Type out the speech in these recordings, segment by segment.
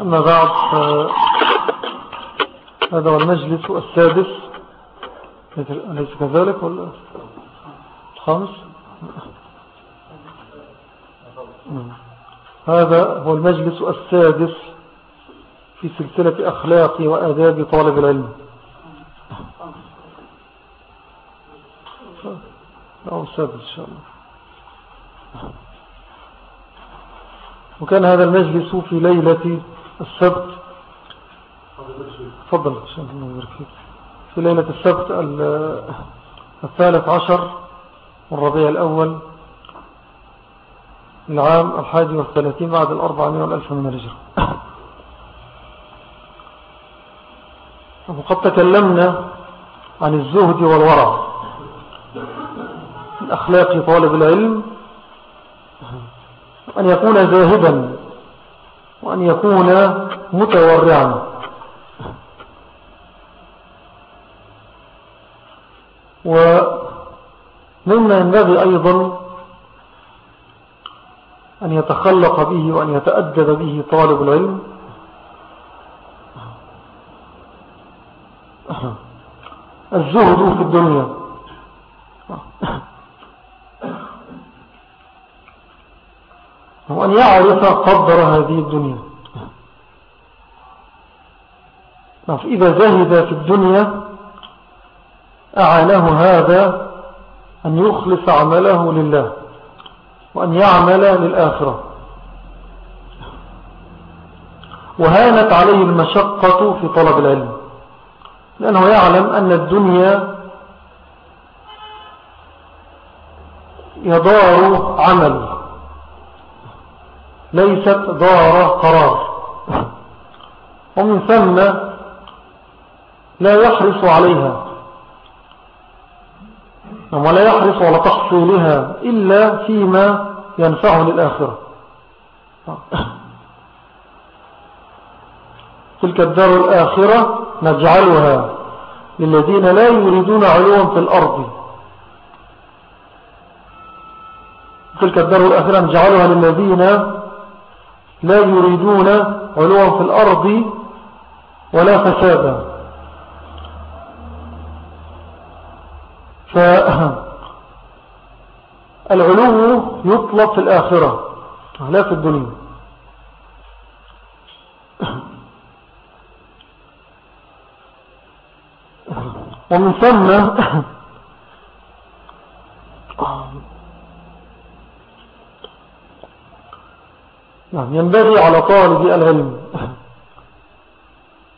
أما بعد هذا هو المجلس السادس أليس كذلك؟ ولا؟ الخامس؟ هذا هو المجلس السادس في سلسلة أخلاق وآداب طالب العلم. أو السادس إن شاء الله. وكان هذا المجلس في ليلة السبت. تفضل. في ليلة السبت الثالث عشر الربيع الأول العام الحادي والثلاثين بعد الأربعمائة والألف من الهجرة. وقد تكلمنا عن الزهد والورع من أخلاق طالب العلم أن يكون زاهدا وأن يكون متورعا. ومما ينبغي أيضا أن يتخلق به وأن يتأدب به طالب العلم. الزهد في الدنيا. وأن يعرف قدر هذه الدنيا. إذا زهد في الدنيا أعانه هذا أن يخلص عمله لله وأن يعمل للآخرة. وهانت عليه المشقة في طلب العلم لأنه يعلم أن الدنيا يدار عمل. ليست دار قرار. ومن ثم لا يحرص عليها. ولا يحرص على تحصيلها إلا فيما ينفعه للآخرة. تلك الدار الآخرة نجعلها للذين لا يريدون علوا في الأرض. تلك الدار الآخرة نجعلها للذين لا يريدون علوا في الأرض ولا فسادا. فالعلو يطلب في الآخرة لا في الدنيا. ومن ثم نعم ينبغي على طالب العلم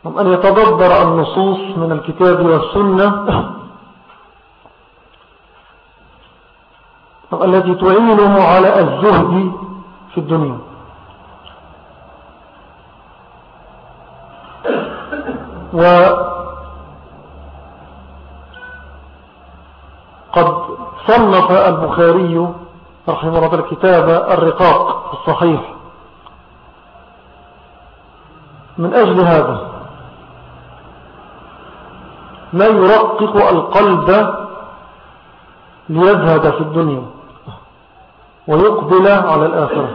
أن يتدبر النصوص من الكتاب والسنة التي تعينه على الزهد في الدنيا. وقد صنف البخاري رحمه الله الكتاب الرقاق الصحيح. من أجل هذا. ما يرقق القلب ليزهد في الدنيا ويقبل على الآخرة.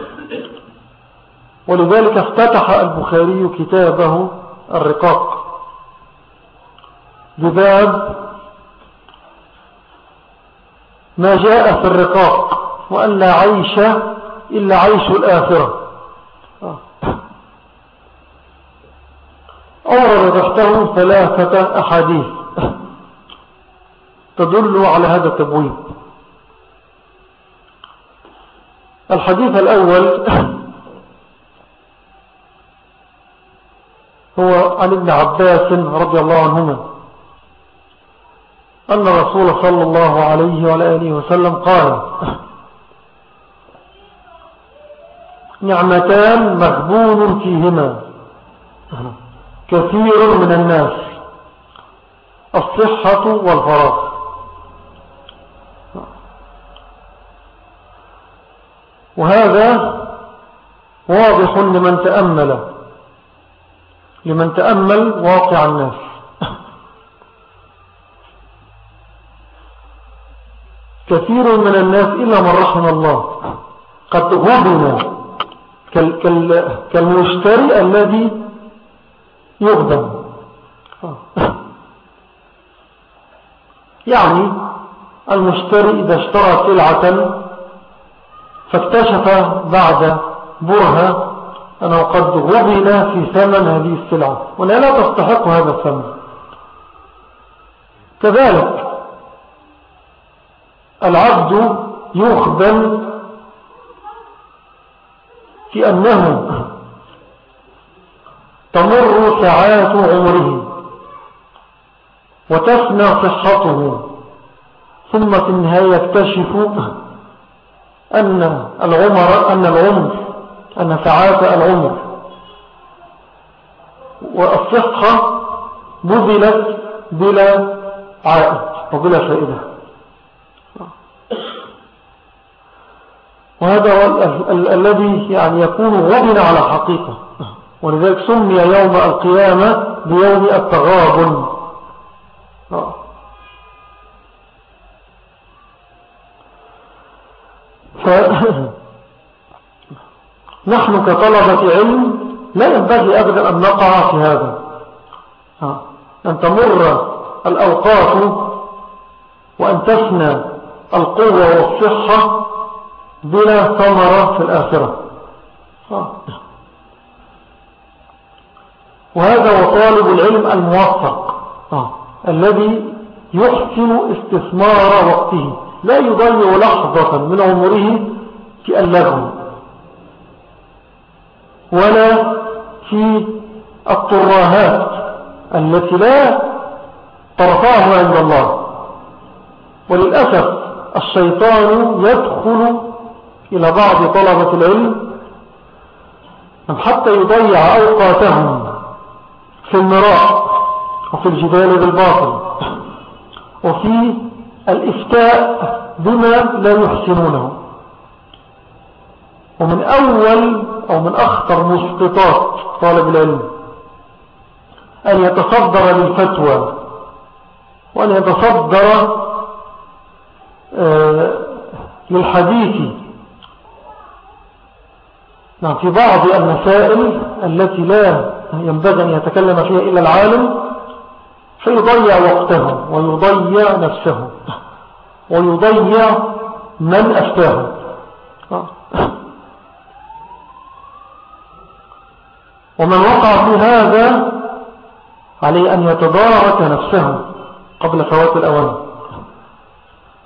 ولذلك افتتح البخاري كتابه الرقاق بباب ما جاء في الرقاق وأن لا عيش إلا عيش الآخرة. أورد تحته ثلاثة أحاديث تدل على هذا التبويب. الحديث الأول هو عن ابن عباس رضي الله عنهما. أن رسول صلى الله عليه وآله وسلم قال نعمتان مغبون فيهما. كثير من الناس. الصحة والفراغ وهذا واضح لمن تأمل. لمن تأمل واقع الناس. كثير من الناس إلا من رحم الله. قد غبن كالمشتري الذي يغبن يعني المشتري إذا اشترى سلعة فاكتشف بعد برهة أنه قد غبن في ثمن هذه السلعة وأنها لا تستحق هذا الثمن. كذلك العبد يخبن في أنه تمر ساعات عمره وتفنى صحته ثم في النهاية يكتشف أن العمر أن العمر أن ساعات العمر. والصحة بذلت بلا عائد وبلا فائدة. وهذا الذي يعني يكون غبن على حقيقة. ولذلك سمي يوم القيامة بيوم التغابن. نحن كطلبة علم لا ينبغي أبدا أن نقع في هذا. أن تمر الأوقات وأن تفنى القوة والصحة بلا ثمرة في الآخرة. وهذا هو طالب العلم الموفق الذي يحسن استثمار وقته لا يضيع لحظة من عمره في اللغو ولا في الطراهات التي لا ترفعه عند الله. وللأسف الشيطان يدخل إلى بعض طلبة العلم حتى يضيع أوقاتهم في المراء وفي الجدال بالباطل وفي الإفتاء بما لا يحسنونه. ومن أول أو من أخطر مسقطات طالب العلم أن يتصدر للفتوى وأن يتصدر آه، للحديث. نعم في بعض المسائل التي لا ينبغي أن يتكلم فيها إلا العالم فيضيع وقته ويضيع نفسه ويضيع من أفتاه ومن وقع في هذا عليه أن يتضارك نفسه قبل فوات الأوان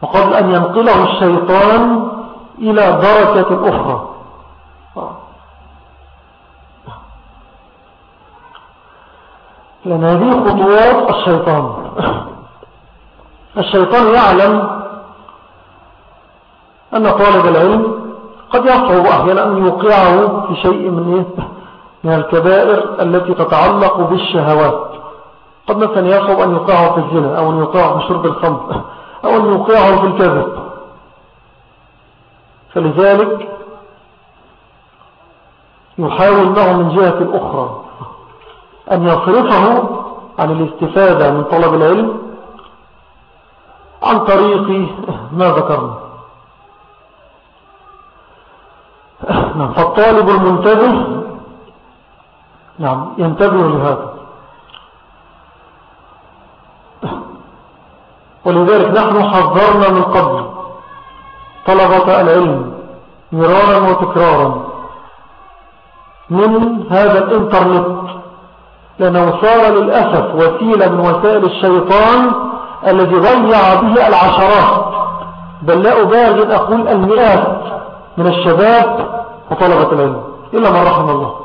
وقبل أن ينقله الشيطان إلى دركة أخرى. لأن هذه خطوات الشيطان. الشيطان يعلم أن طالب العلم قد يصعب أحيانا أن يوقعه في شيء من, إيه؟ من الكبائر التي تتعلق بالشهوات. قد مثلا يصعب أن يوقعه في الزنا أو أن يوقعه في شرب الخمر أو أن يوقعه في الكذب. فلذلك يحاول معه من جهة أخرى. أن يصرفه عن الاستفادة من طلب العلم عن طريق ما ذكرنا. نعم فالطالب المنتبه نعم ينتبه لهذا. ولذلك نحن حذرنا من قبل طلبة العلم مرارا وتكرارا من هذا الانترنت. لأنه صار للأسف وسيلة من وسائل الشيطان الذي ضيع به العشرات. بل لا أبالغ أن أقول المئات من الشباب وطلبة العلم إلا ما رحم الله.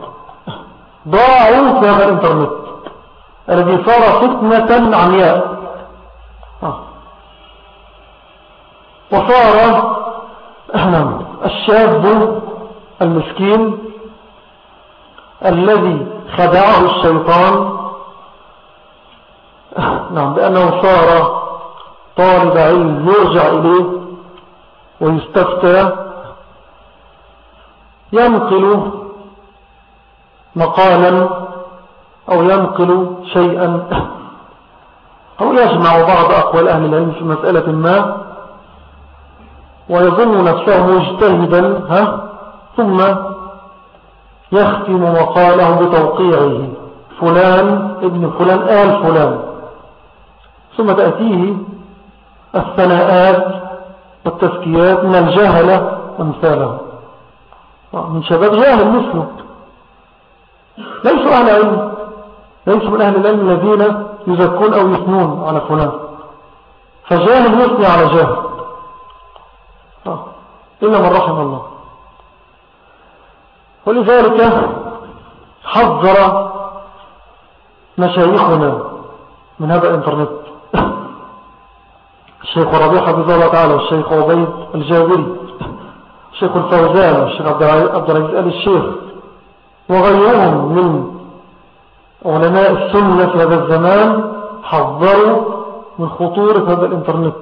ضاعوا في هذا الإنترنت الذي صار فتنة عمياء. آه. وصار الشاب المسكين الذي خدعه الشيطان. نعم بأنه صار طالب علم يرجع إليه ويستفتى ينقل مقالا أو ينقل شيئا. أو يجمع بعض أقوال أهل العلم في مسألة ما ويظن نفسه مجتهدا ها؟ ثم يختم مقاله بتوقيعه. فلان ابن فلان آل فلان. ثم تأتيه الثناءات والتزكيات من الجهلة ومثاله من شباب جاهل مثله. ليسوا أهل علم. ليسوا من أهل العلم الذين يزكون أو يثنون على فلان. فجاهل يثني على جاهل. إلا من رحم الله. ولذلك حذر مشايخنا من هذا الإنترنت. الشيخ ربيع حفظه الله تعالى الشيخ عبيد الجابري الشيخ الفوزان الشيخ عبد العزيز آل الشيخ وغيرهم من علماء السنة في هذا الزمان حذروا من خطورة هذا الإنترنت.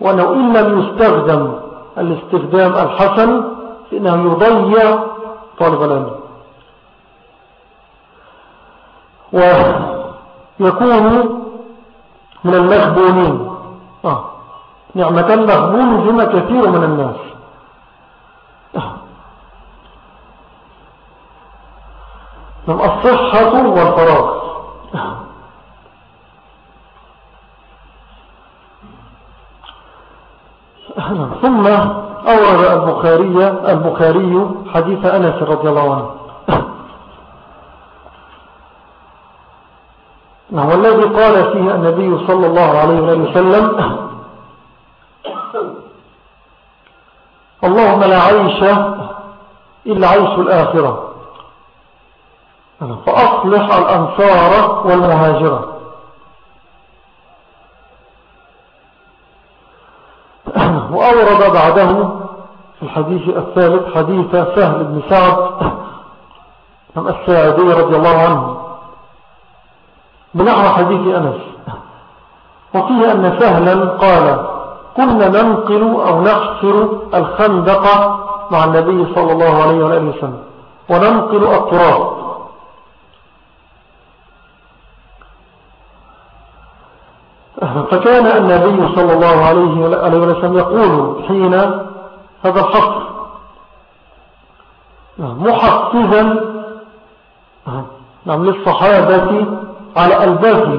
وأنه إن لم يستخدم الاستخدام الحسن فإنه يضيع طالب العلم ويكون من المخبونين. آه. نعمة مغبون بما كثير من الناس. من الصحة والفراغ. ثم أورد البخاري البخاري حديث أنس رضي الله عنه. نعم والذي قال فيه النبي صلى الله عليه وسلم اللهم لا عيش إلا عيش الآخرة. فأصلح الأنصار والمهاجرة. وأورد بعده في الحديث الثالث حديث سهل بن سعد الساعدي رضي الله عنه. بنحو حديث أنس. وفيه أن سهلا قال كنا ننقل أو نحفر الخندق مع النبي صلى الله عليه وآله وسلم وننقل التراب. فكان النبي صلى الله عليه وسلم يقول حين هذا الحق. محفزا نعم للصحابة على الباقي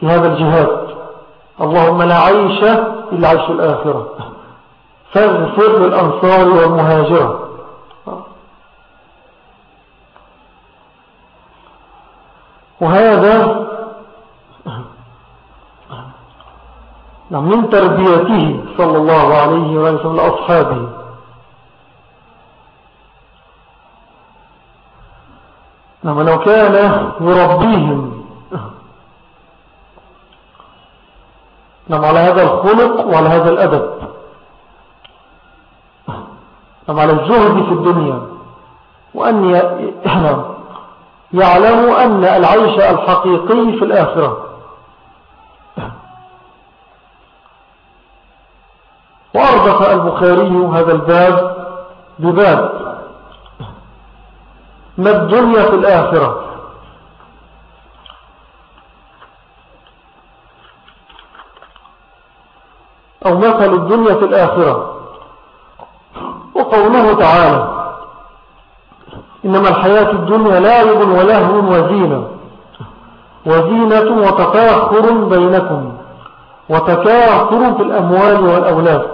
في هذا الجهاد. اللهم لا عيش إلا عيش الآخرة. فاغفر للأنصار والمهاجرة. وهذا نعم، من تربيته صلى الله عليه وسلم لأصحابه. نعم لو كان يربيهم نعم على هذا الخلق وعلى هذا الأدب نعم على الزهد في الدنيا وأن يعلموا أن العيش الحقيقي في الآخرة. وأربط البخاري هذا الباب بباب. ما الدنيا في الآخرة؟ أو مثل الدنيا في الآخرة؟ وقوله تعالى إنما الحياة الدنيا لاعب ولهو وزينة. وزينة وتفاخر بينكم وتكاثر في الأموال والأولاد.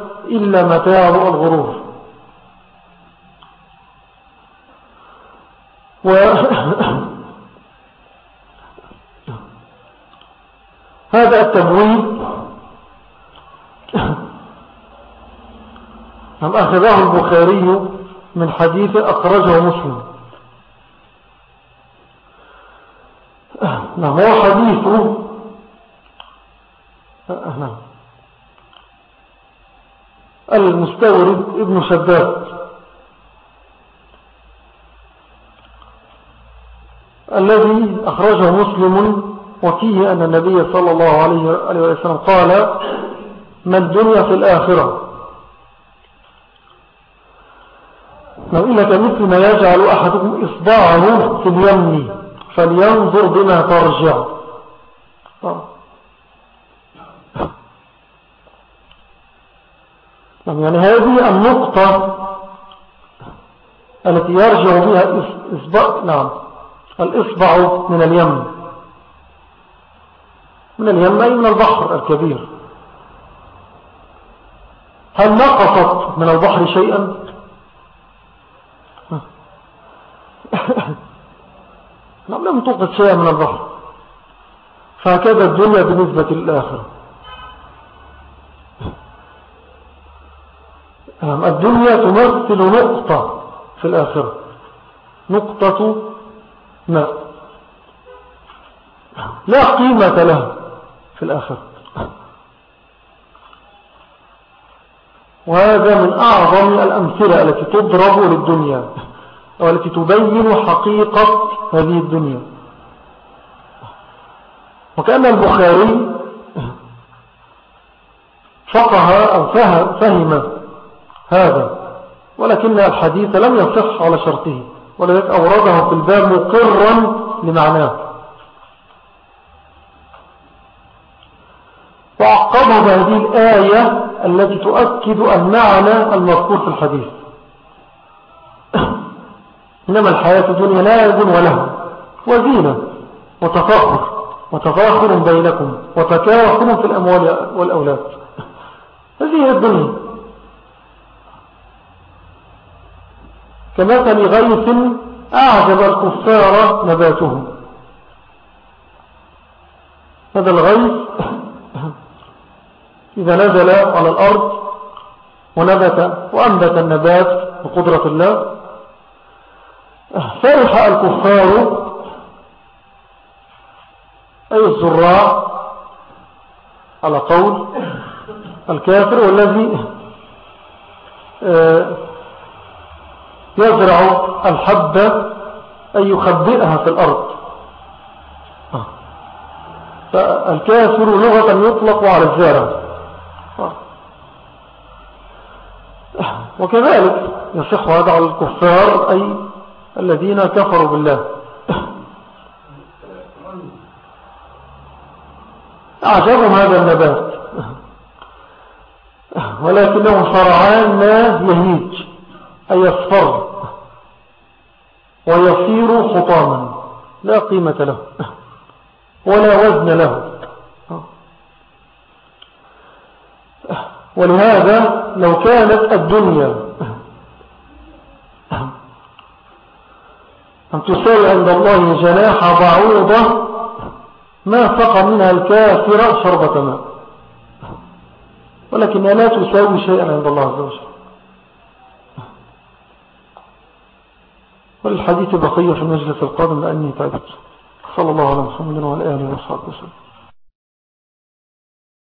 إلا متاع الغرور. و هذا التبويب هم أخذه البخاري من حديث أخرجه مسلم. نعم هو حديث المستورد ابن شداد. الذي أخرجه مسلم وفيه أن النبي صلى الله عليه وسلم قال ما الدنيا في الآخرة؟ إنك مثل ما يجعل أحدكم إصبعه في اليمن فلينظر بما ترجع. يعني هذه النقطة التي يرجع بها إصبع نعم الإصبع من اليمن من اليمن أي من البحر الكبير. هل نقصت من البحر شيئا؟ نعم لم تنقص شيئا من البحر. فهكذا الدنيا بالنسبة للآخرة نعم، الدنيا تمثل نقطة في الآخرة. نقطة ماء لا قيمة لها في الآخرة. وهذا من أعظم الأمثلة التي تضرب للدنيا والتي تبين حقيقة هذه الدنيا. وكأن البخاري فقه أو فهم هذا ولكن الحديث لم يصح على شرطه ولذلك أورده في الباب مقرا لمعناه. وعقبه بهذه الآية التي تؤكد المعنى المذكور في الحديث. إنما الحياة الدنيا لاعب وله وزينة وتفاخر وتفاخر بينكم وتكاخر في الأموال والأولاد. هذه الدنيا. كمثل غيث أعجب الكفار نباته هذا الغيث إذا نزل على الأرض ونبت وأنبت النبات بقدرة الله. فرح الكفار أي الزراع على قول الكافر والذي آه، يزرع الحبة أي يخبئها في الأرض. فالكافر لغة يطلق على الزارع وكذلك يصح هذا على الكفار أي الذين كفروا بالله. أعجبهم هذا النبات. ولكنه فرعان ما يهيج أي يصفر ويصير خطاما. لا قيمة له. ولا وزن له. ولهذا لو كانت الدنيا أن تساوي عند الله جناح بعوضة ما فقى منها الكافر شربة ماء. ولكنها لا تساوي شيئا عند الله عز وجل. وللحديث بقية في المجلس القادم لأني تعبت صلى الله على محمد وعلى آله وصحبه وسلم.